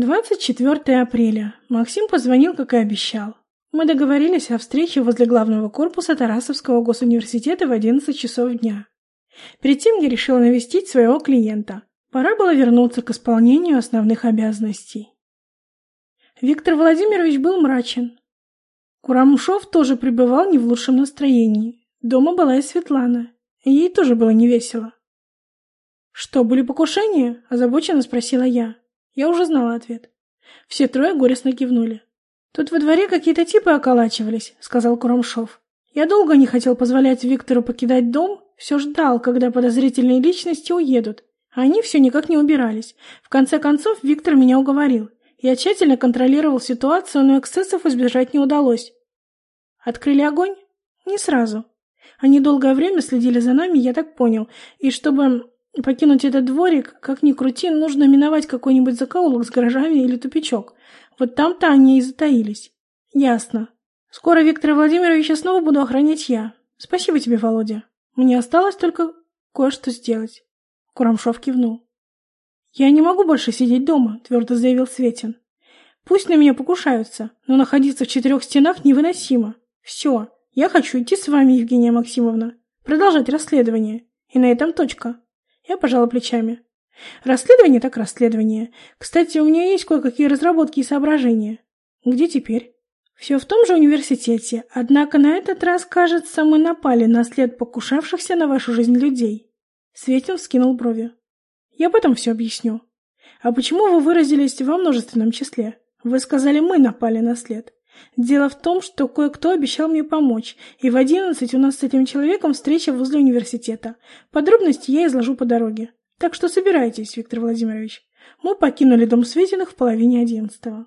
24 апреля. Максим позвонил, как и обещал. Мы договорились о встрече возле главного корпуса Тарасовского госуниверситета в 11 часов дня. Перед тем я решила навестить своего клиента. Пора было вернуться к исполнению основных обязанностей. Виктор Владимирович был мрачен. Курамшов тоже пребывал не в лучшем настроении. Дома была и Светлана. Ей тоже было невесело. «Что, были покушения?» – озабоченно спросила я. Я уже знала ответ. Все трое горестно кивнули. «Тут во дворе какие-то типы околачивались», — сказал Курамшов. «Я долго не хотел позволять Виктору покидать дом, все ждал, когда подозрительные личности уедут, а они все никак не убирались. В конце концов, Виктор меня уговорил. Я тщательно контролировал ситуацию, но эксцессов избежать не удалось. Открыли огонь? Не сразу. Они долгое время следили за нами, я так понял, и чтобы Покинуть этот дворик, как ни крути, нужно миновать какой-нибудь закоулок с гаражами или тупичок. Вот там-то они и затаились. Ясно. Скоро Виктора Владимировича снова буду охранять я. Спасибо тебе, Володя. Мне осталось только кое-что сделать. Курамшов кивнул. «Я не могу больше сидеть дома», — твердо заявил Светин. «Пусть на меня покушаются, но находиться в четырех стенах невыносимо. Все, я хочу идти с вами, Евгения Максимовна, продолжать расследование. И на этом точка». Я пожала плечами. Расследование так расследование. Кстати, у меня есть кое-какие разработки и соображения. Где теперь? Все в том же университете, однако на этот раз, кажется, мы напали на след покушавшихся на вашу жизнь людей. Светин вскинул брови. Я потом все объясню. А почему вы выразились во множественном числе? Вы сказали, мы напали на след. Дело в том, что кое-кто обещал мне помочь, и в одиннадцать у нас с этим человеком встреча возле университета. Подробности я изложу по дороге. Так что собирайтесь, Виктор Владимирович. Мы покинули дом Светиных в половине одиннадцатого.